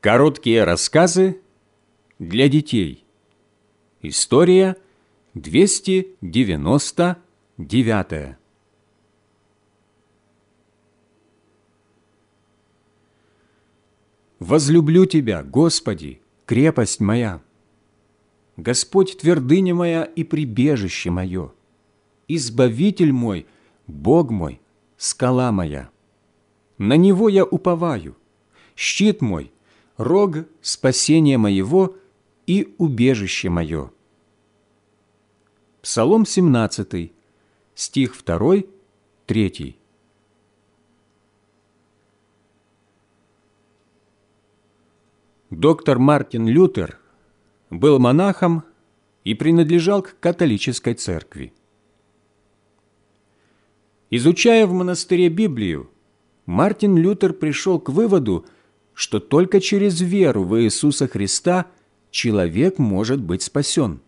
Короткие рассказы для детей. История 299. Возлюблю Тебя, Господи, крепость моя. Господь твердыня моя и прибежище мое, Избавитель мой, Бог мой, скала моя. На Него я уповаю, щит мой, рог спасения моего и убежище мое. Псалом 17, стих 2, 3. Доктор Мартин Лютер был монахом и принадлежал к католической церкви. Изучая в монастыре Библию, Мартин Лютер пришел к выводу, что только через веру в Иисуса Христа человек может быть спасен.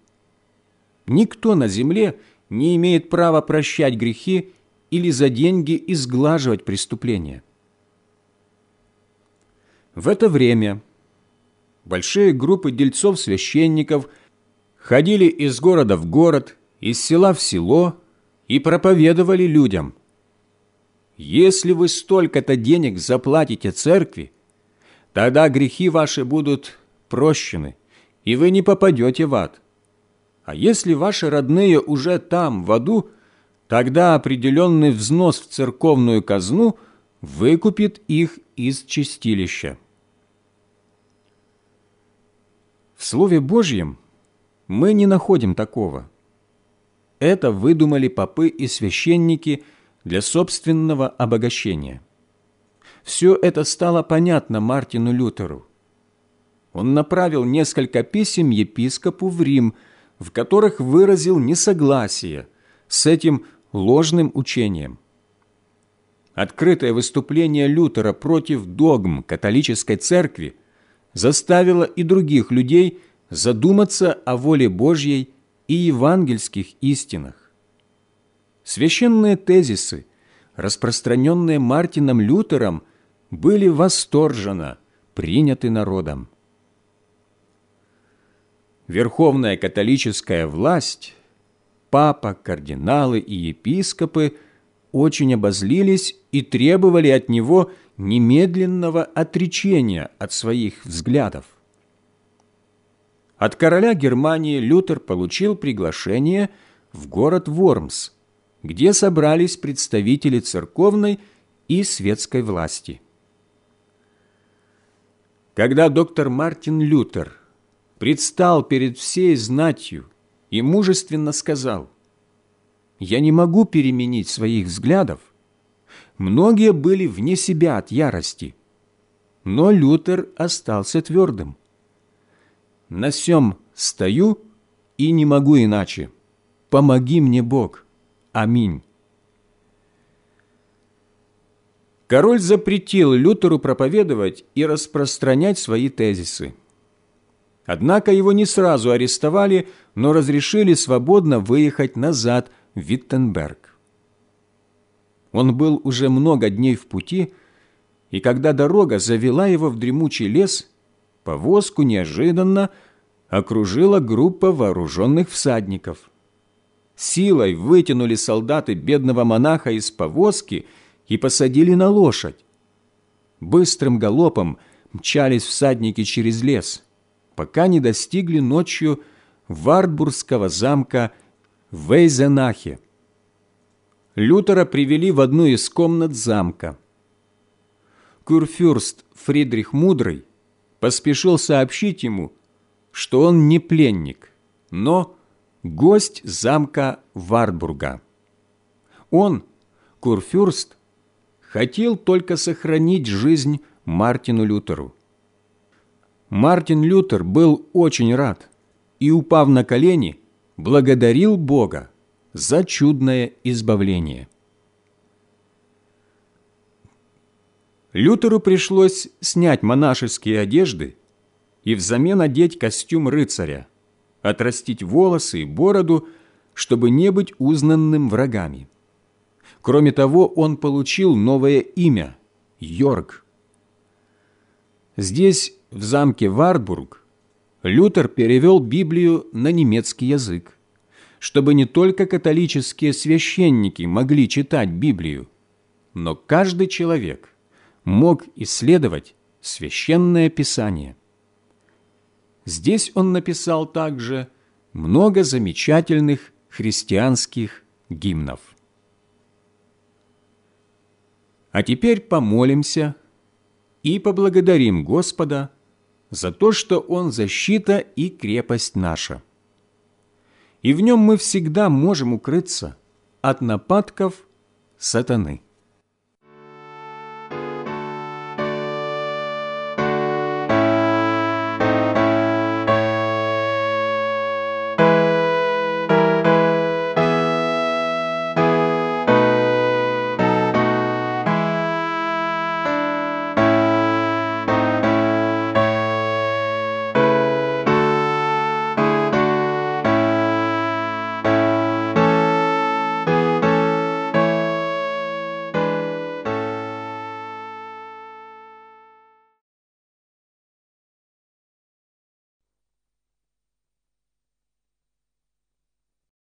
Никто на земле не имеет права прощать грехи или за деньги изглаживать преступления. В это время большие группы дельцов-священников ходили из города в город, из села в село и проповедовали людям – если вы столько-то денег заплатите церкви, тогда грехи ваши будут прощены, и вы не попадете в ад. А если ваши родные уже там, в аду, тогда определенный взнос в церковную казну выкупит их из чистилища. В Слове Божьем мы не находим такого. Это выдумали попы и священники – для собственного обогащения. Все это стало понятно Мартину Лютеру. Он направил несколько писем епископу в Рим, в которых выразил несогласие с этим ложным учением. Открытое выступление Лютера против догм католической церкви заставило и других людей задуматься о воле Божьей и евангельских истинах. Священные тезисы, распространенные Мартином Лютером, были восторженно приняты народом. Верховная католическая власть, папа, кардиналы и епископы очень обозлились и требовали от него немедленного отречения от своих взглядов. От короля Германии Лютер получил приглашение в город Вормс, где собрались представители церковной и светской власти. Когда доктор Мартин Лютер предстал перед всей знатью и мужественно сказал, «Я не могу переменить своих взглядов», многие были вне себя от ярости, но Лютер остался твердым. «На сем стою и не могу иначе. Помоги мне, Бог». Аминь. Король запретил Лютеру проповедовать и распространять свои тезисы. Однако его не сразу арестовали, но разрешили свободно выехать назад в Виттенберг. Он был уже много дней в пути, и когда дорога завела его в дремучий лес, повозку неожиданно окружила группа вооруженных всадников – силой вытянули солдаты бедного монаха из повозки и посадили на лошадь. Быстрым галопом мчались всадники через лес, пока не достигли ночью Вартбургского замка в. Лютера привели в одну из комнат замка. Курфюрст Фридрих Мудрый поспешил сообщить ему, что он не пленник, но гость замка Вартбурга. Он, Курфюрст, хотел только сохранить жизнь Мартину Лютеру. Мартин Лютер был очень рад и, упав на колени, благодарил Бога за чудное избавление. Лютеру пришлось снять монашеские одежды и взамен одеть костюм рыцаря – отрастить волосы и бороду, чтобы не быть узнанным врагами. Кроме того, он получил новое имя – Йорг. Здесь в замке Варбург Лютер перевел Библию на немецкий язык, чтобы не только католические священники могли читать Библию, но каждый человек мог исследовать Священное Писание. Здесь он написал также много замечательных христианских гимнов. А теперь помолимся и поблагодарим Господа за то, что Он защита и крепость наша. И в Нем мы всегда можем укрыться от нападков сатаны.